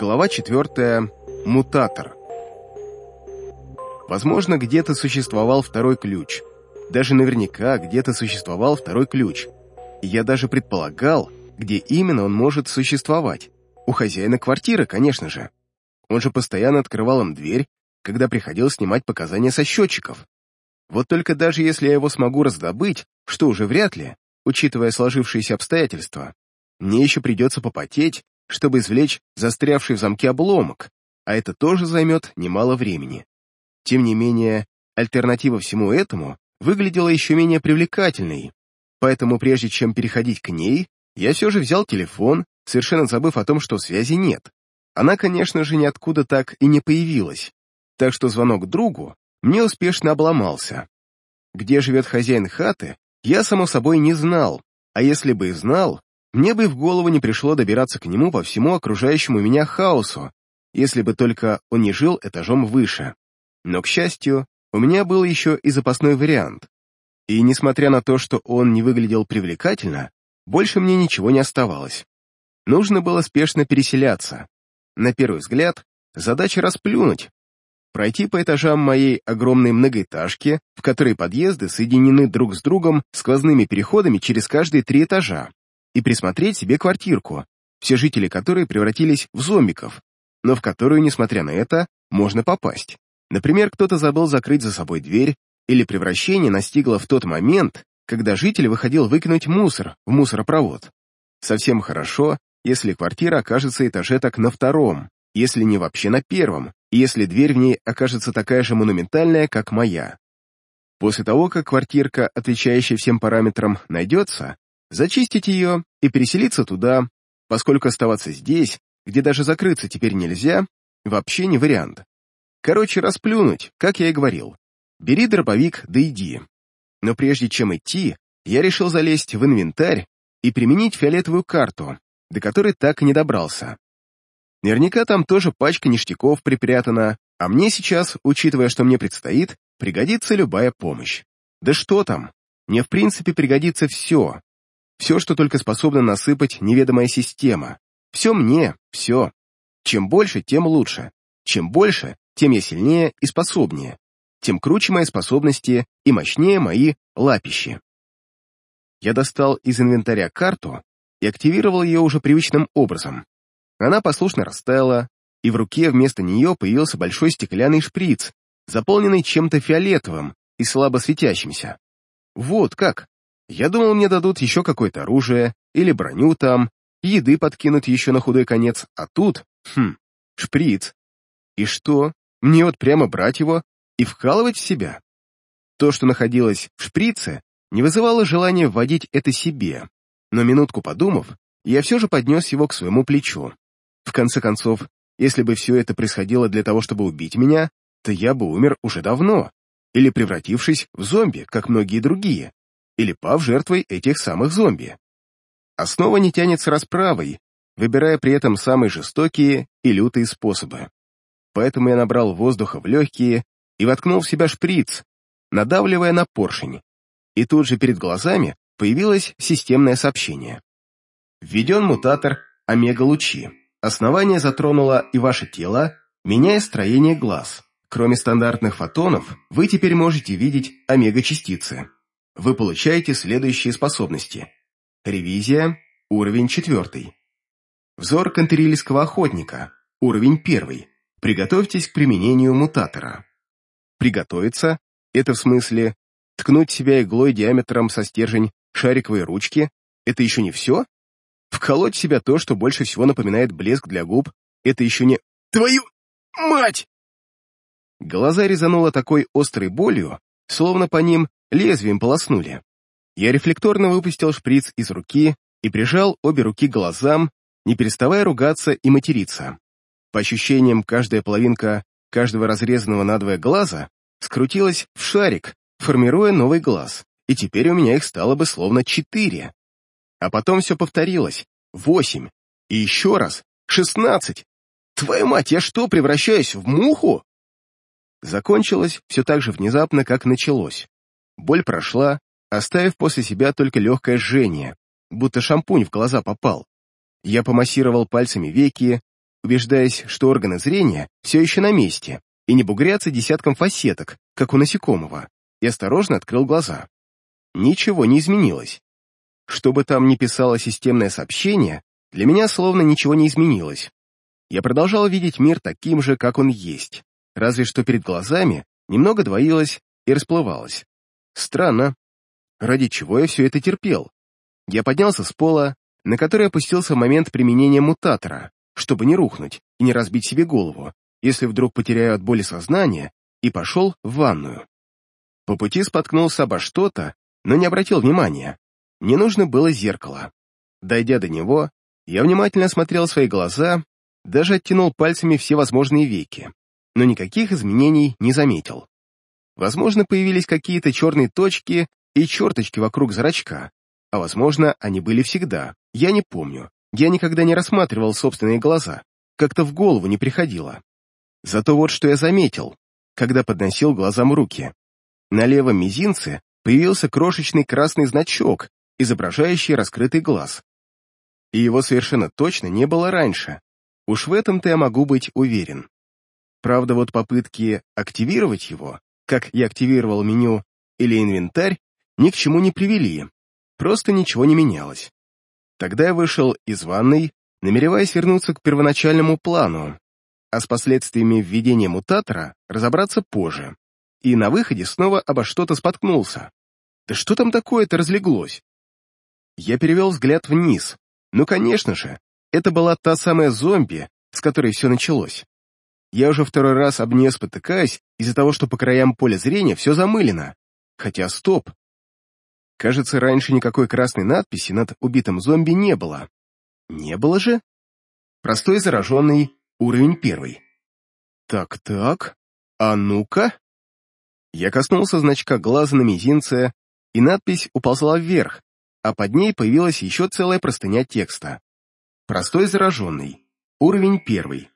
Глава 4. Мутатор. Возможно, где-то существовал второй ключ. Даже наверняка где-то существовал второй ключ. И я даже предполагал, где именно он может существовать. У хозяина квартиры, конечно же. Он же постоянно открывал им дверь, когда приходил снимать показания со счетчиков. Вот только даже если я его смогу раздобыть, что уже вряд ли, учитывая сложившиеся обстоятельства, мне еще придется попотеть, чтобы извлечь застрявший в замке обломок, а это тоже займет немало времени. Тем не менее, альтернатива всему этому выглядела еще менее привлекательной, поэтому прежде чем переходить к ней, я все же взял телефон, совершенно забыв о том, что связи нет. Она, конечно же, ниоткуда так и не появилась, так что звонок другу мне успешно обломался. Где живет хозяин хаты, я, само собой, не знал, а если бы и знал, мне бы и в голову не пришло добираться к нему по всему окружающему меня хаосу, если бы только он не жил этажом выше. Но, к счастью, у меня был еще и запасной вариант. И, несмотря на то, что он не выглядел привлекательно, больше мне ничего не оставалось. Нужно было спешно переселяться. На первый взгляд, задача расплюнуть. Пройти по этажам моей огромной многоэтажки, в которой подъезды соединены друг с другом сквозными переходами через каждые три этажа и присмотреть себе квартирку, все жители которой превратились в зомбиков, но в которую, несмотря на это, можно попасть. Например, кто-то забыл закрыть за собой дверь, или превращение настигло в тот момент, когда житель выходил выкинуть мусор в мусоропровод. Совсем хорошо, если квартира окажется этаже так на втором, если не вообще на первом, если дверь в ней окажется такая же монументальная, как моя. После того, как квартирка, отвечающая всем параметрам, найдется, зачистить ее и переселиться туда, поскольку оставаться здесь, где даже закрыться теперь нельзя, вообще не вариант. Короче, расплюнуть, как я и говорил. Бери дробовик, да иди. Но прежде чем идти, я решил залезть в инвентарь и применить фиолетовую карту, до которой так и не добрался. Наверняка там тоже пачка ништяков припрятана, а мне сейчас, учитывая, что мне предстоит, пригодится любая помощь. Да что там, мне в принципе пригодится все, все, что только способна насыпать неведомая система. Все мне, все. Чем больше, тем лучше. Чем больше, тем я сильнее и способнее. Тем круче мои способности и мощнее мои лапищи. Я достал из инвентаря карту и активировал ее уже привычным образом. Она послушно растаяла, и в руке вместо нее появился большой стеклянный шприц, заполненный чем-то фиолетовым и слабо светящимся. Вот как! Я думал, мне дадут еще какое-то оружие, или броню там, еды подкинут еще на худой конец, а тут, хм, шприц. И что, мне вот прямо брать его и вкалывать в себя? То, что находилось в шприце, не вызывало желания вводить это себе, но минутку подумав, я все же поднес его к своему плечу. В конце концов, если бы все это происходило для того, чтобы убить меня, то я бы умер уже давно, или превратившись в зомби, как многие другие или пав жертвой этих самых зомби. Основа не тянется расправой, выбирая при этом самые жестокие и лютые способы. Поэтому я набрал воздуха в легкие и воткнул в себя шприц, надавливая на поршень. И тут же перед глазами появилось системное сообщение. Введен мутатор омега-лучи. Основание затронуло и ваше тело, меняя строение глаз. Кроме стандартных фотонов, вы теперь можете видеть омега-частицы вы получаете следующие способности. Ревизия, уровень 4. Взор кантерильского охотника, уровень 1. Приготовьтесь к применению мутатора. Приготовиться – это в смысле ткнуть себя иглой диаметром со стержень шариковой ручки – это еще не все? Вколоть себя то, что больше всего напоминает блеск для губ – это еще не... Твою мать! Глаза резануло такой острой болью, словно по ним лезвием полоснули. Я рефлекторно выпустил шприц из руки и прижал обе руки к глазам, не переставая ругаться и материться. По ощущениям, каждая половинка каждого разрезанного надвое глаза скрутилась в шарик, формируя новый глаз, и теперь у меня их стало бы словно четыре. А потом все повторилось. Восемь. И еще раз. Шестнадцать. Твою мать, я что, превращаюсь в муху? Закончилось все так же внезапно, как началось. Боль прошла, оставив после себя только легкое жжение, будто шампунь в глаза попал. Я помассировал пальцами веки, убеждаясь, что органы зрения все еще на месте и не бугрятся десятком фасеток, как у насекомого, и осторожно открыл глаза. Ничего не изменилось. Что бы там ни писало системное сообщение, для меня словно ничего не изменилось. Я продолжал видеть мир таким же, как он есть, разве что перед глазами немного двоилось и расплывалось. Странно. Ради чего я все это терпел? Я поднялся с пола, на который опустился момент применения мутатора, чтобы не рухнуть и не разбить себе голову, если вдруг потеряю от боли сознание, и пошел в ванную. По пути споткнулся обо что-то, но не обратил внимания. Мне нужно было зеркало. Дойдя до него, я внимательно осмотрел свои глаза, даже оттянул пальцами все возможные веки, но никаких изменений не заметил. Возможно, появились какие-то черные точки и черточки вокруг зрачка, а возможно, они были всегда, я не помню. Я никогда не рассматривал собственные глаза, как-то в голову не приходило. Зато вот что я заметил, когда подносил глазам руки. На левом мизинце появился крошечный красный значок, изображающий раскрытый глаз. И его совершенно точно не было раньше. Уж в этом-то я могу быть уверен. Правда, вот попытки активировать его, как я активировал меню или инвентарь, ни к чему не привели, просто ничего не менялось. Тогда я вышел из ванной, намереваясь вернуться к первоначальному плану, а с последствиями введения мутатора разобраться позже. И на выходе снова обо что-то споткнулся. Да что там такое-то разлеглось? Я перевел взгляд вниз. Ну, конечно же, это была та самая зомби, с которой все началось. Я уже второй раз об нее спотыкаюсь из-за того, что по краям поля зрения все замылено. Хотя стоп. Кажется, раньше никакой красной надписи над убитым зомби не было. Не было же? Простой зараженный, уровень первый. Так-так, а ну-ка. Я коснулся значка глаза на мизинце, и надпись уползла вверх, а под ней появилась еще целая простыня текста. Простой зараженный. Уровень первый.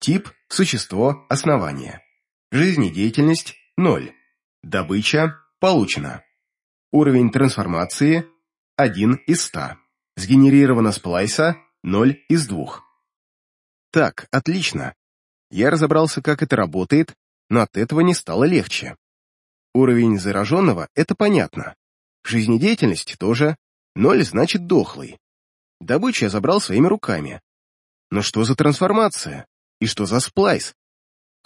Тип – существо, основание. Жизнедеятельность – 0. Добыча – получена. Уровень трансформации – 1 из 100. Сгенерировано сплайса – 0 из 2. Так, отлично. Я разобрался, как это работает, но от этого не стало легче. Уровень зараженного — это понятно. Жизнедеятельность тоже. Ноль значит дохлый. Добычу я забрал своими руками. Но что за трансформация? И что за сплайс?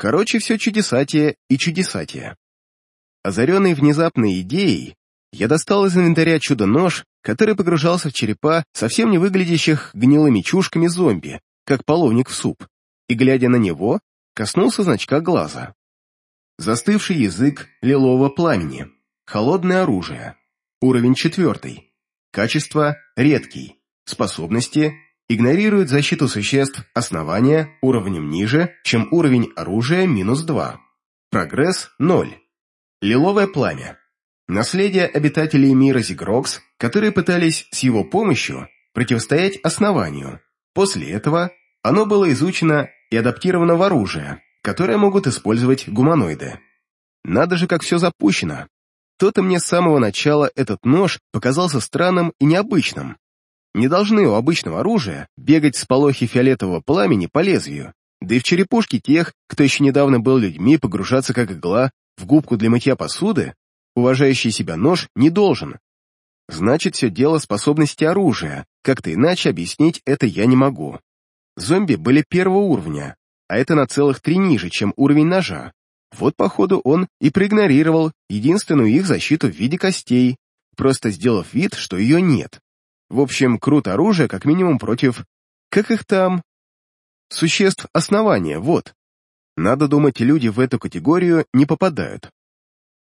Короче, все чудесатие и чудесатие. Озаренный внезапной идеей, я достал из инвентаря чудо-нож, который погружался в черепа совсем не выглядящих гнилыми чушками зомби, как половник в суп, и, глядя на него, коснулся значка глаза. Застывший язык лилового пламени. Холодное оружие. Уровень четвертый. Качество редкий. Способности игнорирует защиту существ основания уровнем ниже, чем уровень оружия минус 2. Прогресс 0. Лиловое пламя. Наследие обитателей мира Зигрокс, которые пытались с его помощью противостоять основанию. После этого оно было изучено и адаптировано в оружие, которые могут использовать гуманоиды. Надо же, как все запущено. То-то мне с самого начала этот нож показался странным и необычным. Не должны у обычного оружия бегать с полохи фиолетового пламени по лезвию, да и в черепушке тех, кто еще недавно был людьми, погружаться как игла в губку для мытья посуды, уважающий себя нож не должен. Значит, все дело способности оружия, как-то иначе объяснить это я не могу. Зомби были первого уровня, а это на целых три ниже, чем уровень ножа. Вот, походу, он и проигнорировал единственную их защиту в виде костей, просто сделав вид, что ее нет. В общем, круто оружие, как минимум, против... Как их там? Существ основания, вот. Надо думать, люди в эту категорию не попадают.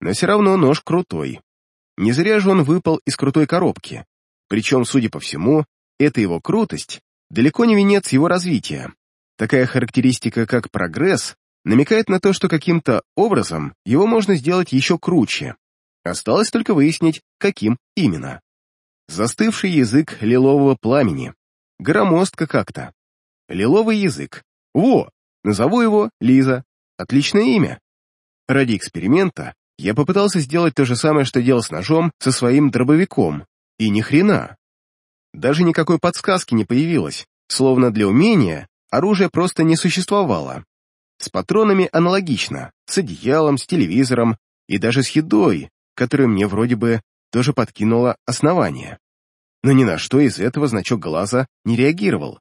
Но все равно нож крутой. Не зря же он выпал из крутой коробки. Причем, судя по всему, эта его крутость далеко не венец его развития. Такая характеристика, как прогресс, намекает на то, что каким-то образом его можно сделать еще круче. Осталось только выяснить, каким именно. Застывший язык лилового пламени. Громоздко как-то. Лиловый язык. Во! Назову его Лиза. Отличное имя. Ради эксперимента я попытался сделать то же самое, что делал с ножом со своим дробовиком. И ни хрена. Даже никакой подсказки не появилось, словно для умения оружия просто не существовало. С патронами аналогично, с одеялом, с телевизором и даже с едой, которую мне вроде бы тоже подкинуло основание. Но ни на что из этого значок глаза не реагировал.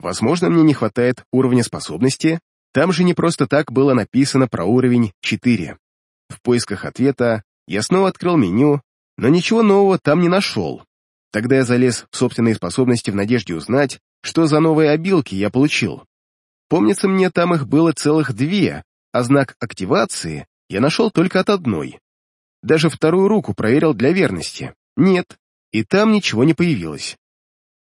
Возможно, мне не хватает уровня способности, там же не просто так было написано про уровень 4. В поисках ответа я снова открыл меню, но ничего нового там не нашел. Тогда я залез в собственные способности в надежде узнать, что за новые обилки я получил. Помнится мне, там их было целых две, а знак активации я нашел только от одной. Даже вторую руку проверил для верности. Нет, и там ничего не появилось.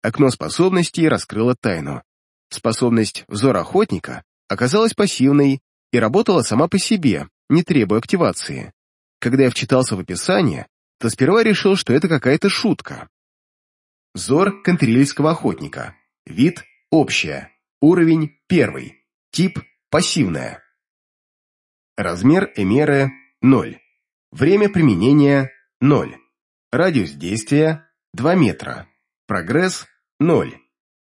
Окно способностей раскрыло тайну. Способность «Взор охотника» оказалась пассивной и работала сама по себе, не требуя активации. Когда я вчитался в описание, то сперва решил, что это какая-то шутка. Взор контрильского охотника. Вид – общая. Уровень – первый. Тип – пассивная. Размер эмеры – 0. Время применения – 0. Радиус действия – 2 метра. Прогресс – 0.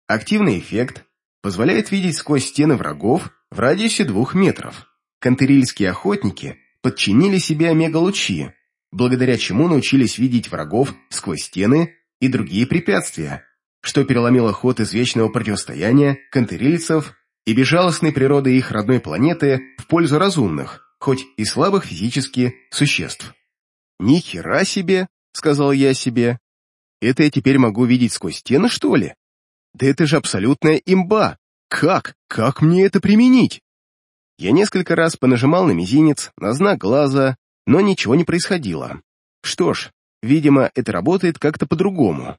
Активный эффект позволяет видеть сквозь стены врагов в радиусе 2 метров. Кантерильские охотники подчинили себе омега-лучи, благодаря чему научились видеть врагов сквозь стены и другие препятствия, что переломило ход извечного противостояния кантерильцев и безжалостной природы их родной планеты в пользу разумных, хоть и слабых физически существ. «Ни хера себе!» — сказал я себе. «Это я теперь могу видеть сквозь стены, что ли? Да это же абсолютная имба! Как? Как мне это применить?» Я несколько раз понажимал на мизинец, на знак глаза, но ничего не происходило. Что ж, видимо, это работает как-то по-другому.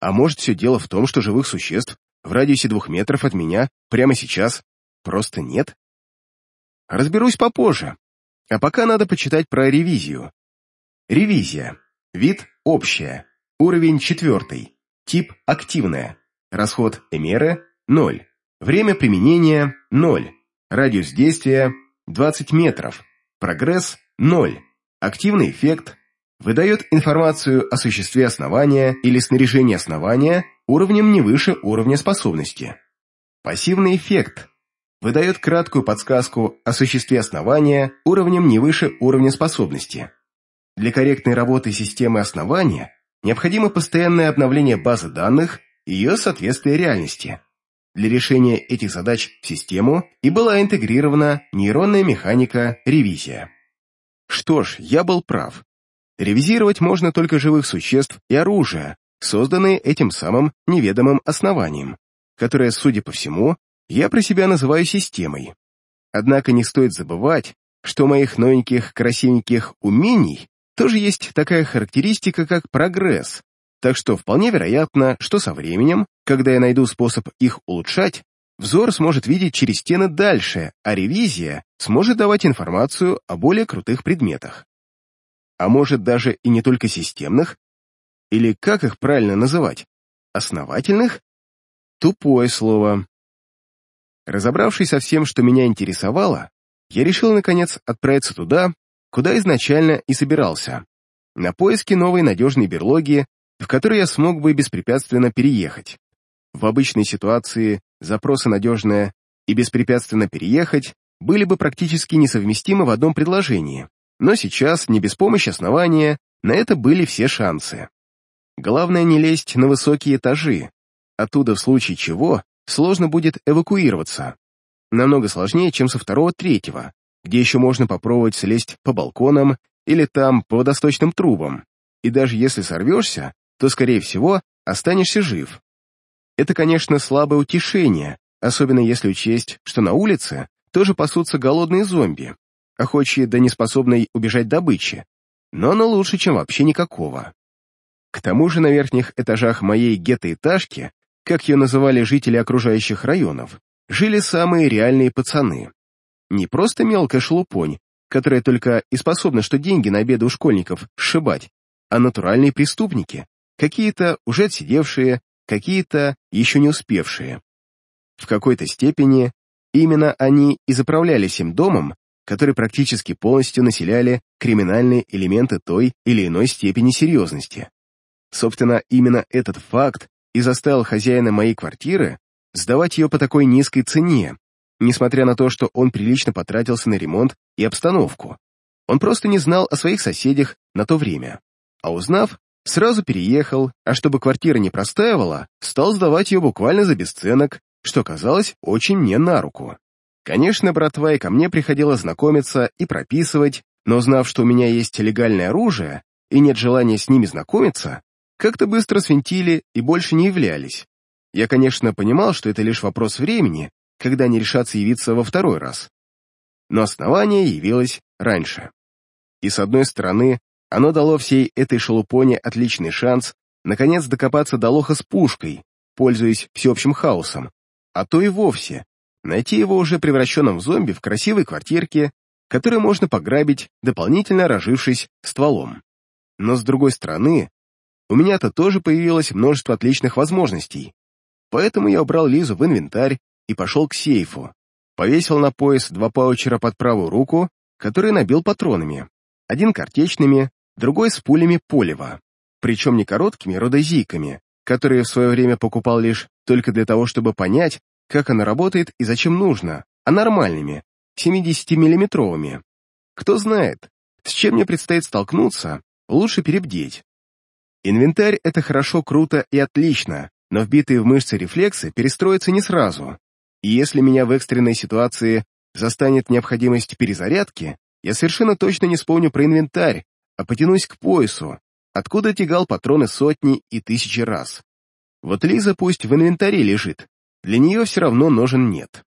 А может, все дело в том, что живых существ в радиусе двух метров от меня прямо сейчас просто нет? Разберусь попозже. А пока надо почитать про ревизию. Ревизия. Вид – общая. Уровень четвертый. Тип – активная. Расход эмеры – 0. Время применения – 0. Радиус действия – 20 метров. Прогресс – 0. Активный эффект выдает информацию о существе основания или снаряжении основания уровнем не выше уровня способности. Пассивный эффект выдает краткую подсказку о существе основания уровнем не выше уровня способности. Для корректной работы системы основания необходимо постоянное обновление базы данных и ее соответствие реальности. Для решения этих задач в систему и была интегрирована нейронная механика ревизия. Что ж, я был прав. Ревизировать можно только живых существ и оружие, созданные этим самым неведомым основанием, которое, судя по всему, я про себя называю системой. Однако не стоит забывать, что у моих новеньких красивеньких умений тоже есть такая характеристика, как прогресс, так что вполне вероятно, что со временем, когда я найду способ их улучшать, взор сможет видеть через стены дальше, а ревизия сможет давать информацию о более крутых предметах. А может даже и не только системных, или как их правильно называть, основательных? Тупое слово. Разобравшись со всем, что меня интересовало, я решил, наконец, отправиться туда, куда изначально и собирался, на поиски новой надежной берлоги в который я смог бы беспрепятственно переехать. В обычной ситуации запросы «надежное» и «беспрепятственно переехать» были бы практически несовместимы в одном предложении, но сейчас, не без помощи основания, на это были все шансы. Главное не лезть на высокие этажи, оттуда в случае чего сложно будет эвакуироваться. Намного сложнее, чем со второго-третьего, где еще можно попробовать слезть по балконам или там по водосточным трубам. И даже если сорвешься, то, скорее всего, останешься жив. Это, конечно, слабое утешение, особенно если учесть, что на улице тоже пасутся голодные зомби, охочие да неспособные убежать добычи, но оно лучше, чем вообще никакого. К тому же на верхних этажах моей гетто-этажки, как ее называли жители окружающих районов, жили самые реальные пацаны. Не просто мелкая шелупонь, которая только и способна что деньги на обеды у школьников сшибать, а натуральные преступники, какие-то уже отсидевшие, какие-то еще не успевшие. В какой-то степени именно они и заправляли всем домом, который практически полностью населяли криминальные элементы той или иной степени серьезности. Собственно, именно этот факт и заставил хозяина моей квартиры сдавать ее по такой низкой цене, несмотря на то, что он прилично потратился на ремонт и обстановку. Он просто не знал о своих соседях на то время. А узнав, сразу переехал, а чтобы квартира не простаивала, стал сдавать ее буквально за бесценок, что казалось очень не на руку. Конечно, братва и ко мне приходило знакомиться и прописывать, но узнав, что у меня есть легальное оружие и нет желания с ними знакомиться, как-то быстро свинтили и больше не являлись. Я, конечно, понимал, что это лишь вопрос времени, когда они решатся явиться во второй раз. Но основание явилось раньше. И с одной стороны, оно дало всей этой шелупоне отличный шанс наконец докопаться до лоха с пушкой, пользуясь всеобщим хаосом, а то и вовсе найти его уже превращенным в зомби в красивой квартирке, которую можно пограбить, дополнительно разжившись стволом. Но с другой стороны, у меня-то тоже появилось множество отличных возможностей, поэтому я убрал Лизу в инвентарь и пошел к сейфу, повесил на пояс два паучера под правую руку, которые набил патронами, один картечными, другой с пулями Полева, причем не короткими родозийками, которые в свое время покупал лишь только для того, чтобы понять, как она работает и зачем нужно, а нормальными, 70-миллиметровыми. Кто знает, с чем мне предстоит столкнуться, лучше перебдеть. Инвентарь — это хорошо, круто и отлично, но вбитые в мышцы рефлексы перестроятся не сразу. И если меня в экстренной ситуации застанет необходимость перезарядки, я совершенно точно не вспомню про инвентарь, а потянусь к поясу, откуда тягал патроны сотни и тысячи раз. Вот Лиза пусть в инвентаре лежит, для нее все равно ножен нет.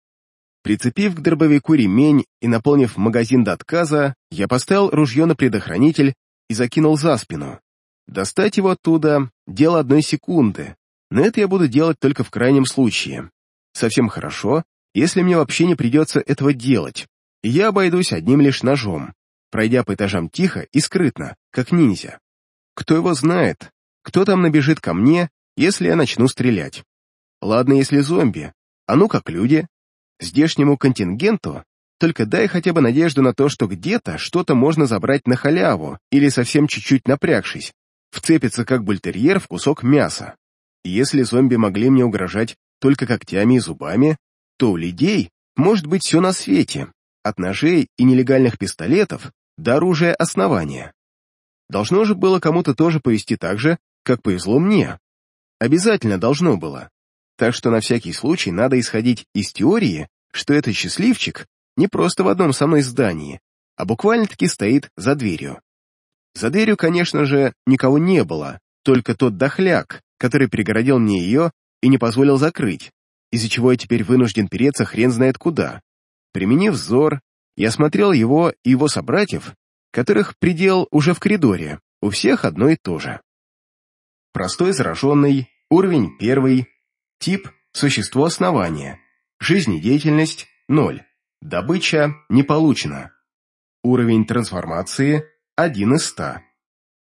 Прицепив к дробовику ремень и наполнив магазин до отказа, я поставил ружье на предохранитель и закинул за спину. Достать его оттуда — дело одной секунды, но это я буду делать только в крайнем случае. Совсем хорошо, если мне вообще не придется этого делать, я обойдусь одним лишь ножом, пройдя по этажам тихо и скрытно, как ниндзя. Кто его знает, кто там набежит ко мне, если я начну стрелять. Ладно, если зомби, а ну как люди. Здешнему контингенту только дай хотя бы надежду на то, что где-то что-то можно забрать на халяву или совсем чуть-чуть напрягшись, вцепиться как бультерьер в кусок мяса. И если зомби могли мне угрожать только когтями и зубами, то у людей может быть все на свете, от ножей и нелегальных пистолетов до оружия основания. Должно же было кому-то тоже повести так же, как повезло мне. Обязательно должно было. Так что на всякий случай надо исходить из теории, что этот счастливчик не просто в одном со мной здании, а буквально-таки стоит за дверью. За дверью, конечно же, никого не было, только тот дохляк, который перегородил мне ее и не позволил закрыть, из-за чего я теперь вынужден переться хрен знает куда. Применив взор, я смотрел его и его собратьев, которых предел уже в коридоре, у всех одно и то же. Простой зараженный, уровень первый, тип – существо основания, жизнедеятельность – ноль, добыча – не получена, уровень трансформации – один из ста,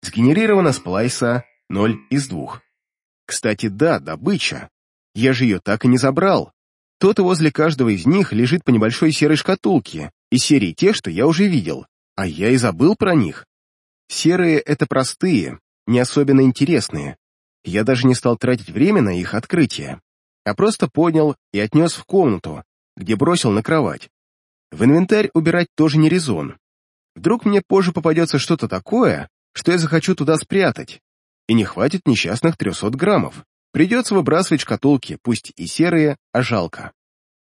сгенерировано сплайса – ноль из двух. Кстати, да, добыча. Я же ее так и не забрал. То-то возле каждого из них лежит по небольшой серой шкатулке из серии тех, что я уже видел, а я и забыл про них. Серые — это простые, не особенно интересные. Я даже не стал тратить время на их открытие, а просто поднял и отнес в комнату, где бросил на кровать. В инвентарь убирать тоже не резон. Вдруг мне позже попадется что-то такое, что я захочу туда спрятать, и не хватит несчастных 300 граммов. Придется выбрасывать шкатулки, пусть и серые, а жалко.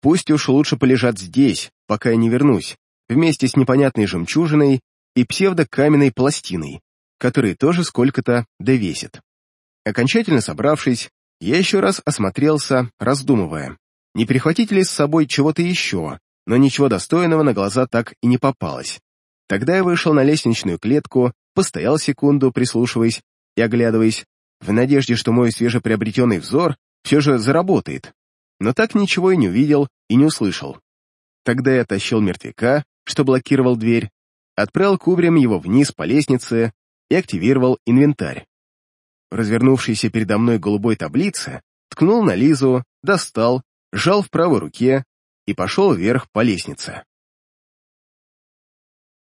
Пусть уж лучше полежат здесь, пока я не вернусь, вместе с непонятной жемчужиной и псевдокаменной пластиной, которые тоже сколько-то довесят. Окончательно собравшись, я еще раз осмотрелся, раздумывая, не прихватить ли с собой чего-то еще, но ничего достойного на глаза так и не попалось. Тогда я вышел на лестничную клетку, постоял секунду, прислушиваясь и оглядываясь, в надежде, что мой свежеприобретенный взор все же заработает, но так ничего и не увидел и не услышал. Тогда я тащил мертвяка, что блокировал дверь, отправил кубрем его вниз по лестнице и активировал инвентарь. Развернувшийся передо мной голубой таблице, ткнул на Лизу, достал, сжал в правой руке и пошел вверх по лестнице.